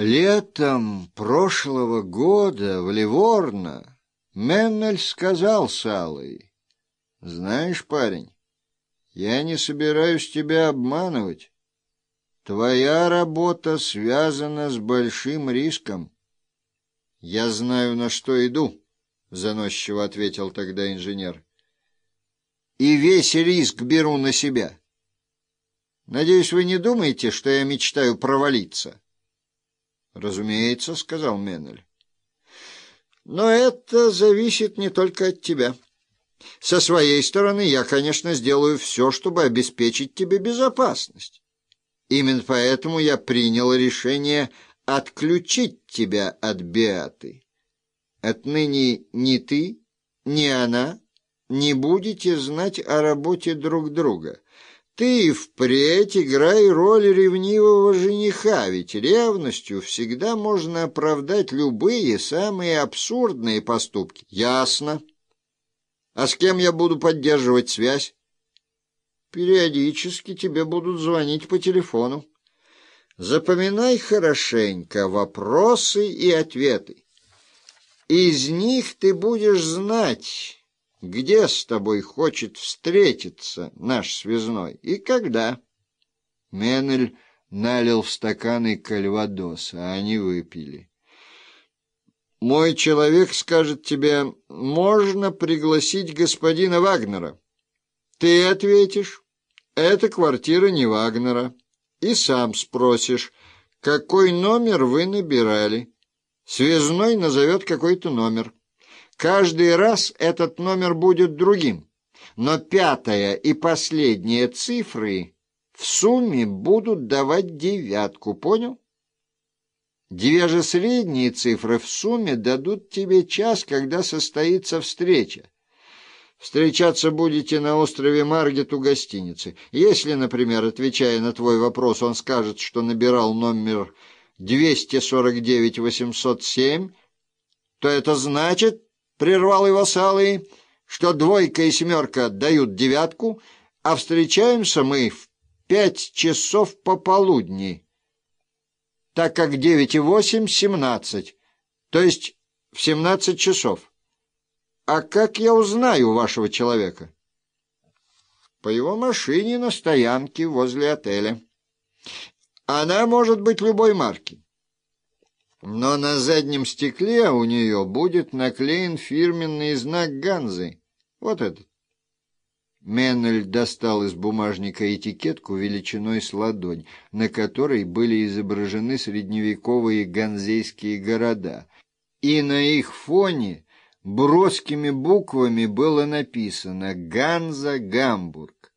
Летом прошлого года в Ливорно Меннель сказал Салой, «Знаешь, парень, я не собираюсь тебя обманывать. Твоя работа связана с большим риском». «Я знаю, на что иду», — заносчиво ответил тогда инженер. «И весь риск беру на себя. Надеюсь, вы не думаете, что я мечтаю провалиться?» «Разумеется», — сказал Меннель. «Но это зависит не только от тебя. Со своей стороны я, конечно, сделаю все, чтобы обеспечить тебе безопасность. Именно поэтому я принял решение отключить тебя от Беаты. Отныне ни ты, ни она не будете знать о работе друг друга». Ты впредь играй роль ревнивого жениха, ведь ревностью всегда можно оправдать любые самые абсурдные поступки. Ясно. А с кем я буду поддерживать связь? Периодически тебе будут звонить по телефону. Запоминай хорошенько вопросы и ответы. Из них ты будешь знать где с тобой хочет встретиться наш связной и когда. Менель налил в стаканы кальвадос, а они выпили. Мой человек скажет тебе, можно пригласить господина Вагнера. Ты ответишь, это квартира не Вагнера. И сам спросишь, какой номер вы набирали. Связной назовет какой-то номер. Каждый раз этот номер будет другим, но пятая и последняя цифры в сумме будут давать девятку, понял? Две же средние цифры в сумме дадут тебе час, когда состоится встреча. Встречаться будете на острове Маргет у гостиницы. Если, например, отвечая на твой вопрос, он скажет, что набирал номер 249-807, то это значит прервал его Салый, что двойка и семерка дают девятку, а встречаемся мы в пять часов пополудни, так как девять и восемь — семнадцать, то есть в семнадцать часов. А как я узнаю вашего человека? По его машине на стоянке возле отеля. Она может быть любой марки но на заднем стекле у нее будет наклеен фирменный знак Ганзы. Вот этот. Меннель достал из бумажника этикетку величиной с ладонь, на которой были изображены средневековые ганзейские города, и на их фоне броскими буквами было написано «Ганза, Гамбург».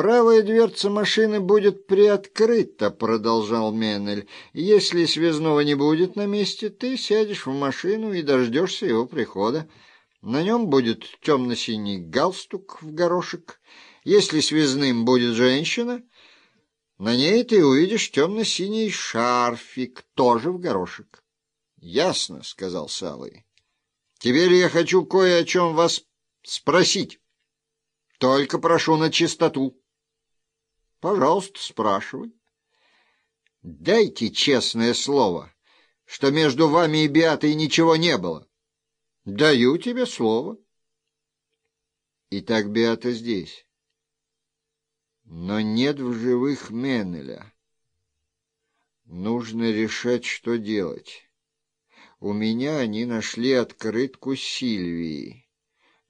«Правая дверца машины будет приоткрыта», — продолжал Меннель. «Если связного не будет на месте, ты сядешь в машину и дождешься его прихода. На нем будет темно-синий галстук в горошек. Если связным будет женщина, на ней ты увидишь темно-синий шарфик, тоже в горошек». «Ясно», — сказал Савой. «Теперь я хочу кое о чем вас спросить. Только прошу на чистоту». Пожалуйста, спрашивай. Дайте честное слово, что между вами и Беатой ничего не было. Даю тебе слово. Итак, Беата здесь. Но нет в живых Меннеля. Нужно решать, что делать. У меня они нашли открытку Сильвии.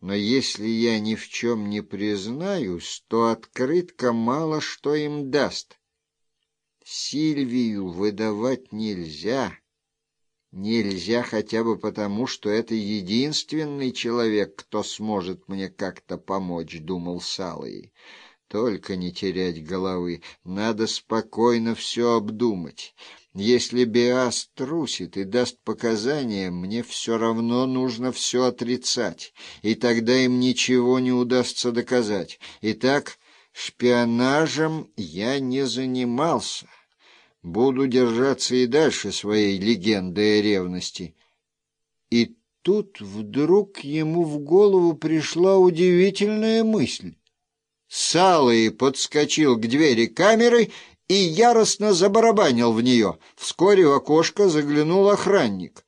Но если я ни в чем не признаюсь, то открытка мало что им даст. Сильвию выдавать нельзя. Нельзя хотя бы потому, что это единственный человек, кто сможет мне как-то помочь, — думал Салый. Только не терять головы, надо спокойно все обдумать. Если Биас трусит и даст показания, мне все равно нужно все отрицать, и тогда им ничего не удастся доказать. Итак, шпионажем я не занимался. Буду держаться и дальше своей легенды о ревности. И тут вдруг ему в голову пришла удивительная мысль. Салый подскочил к двери камеры и яростно забарабанил в нее. Вскоре в окошко заглянул охранник.